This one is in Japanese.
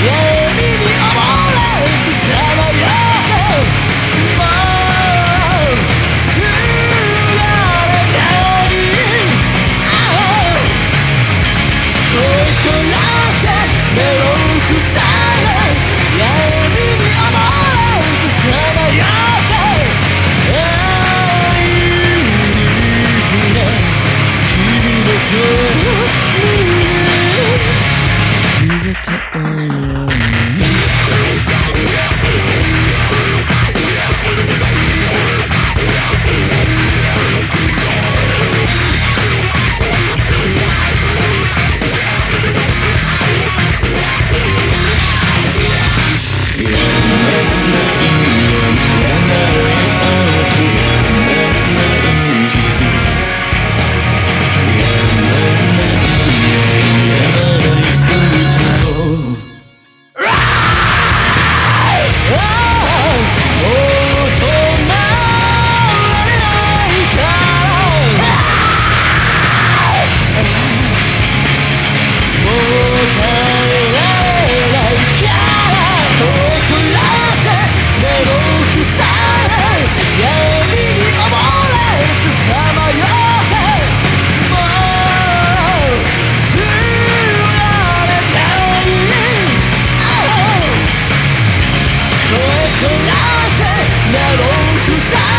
Yeah. 目を塞い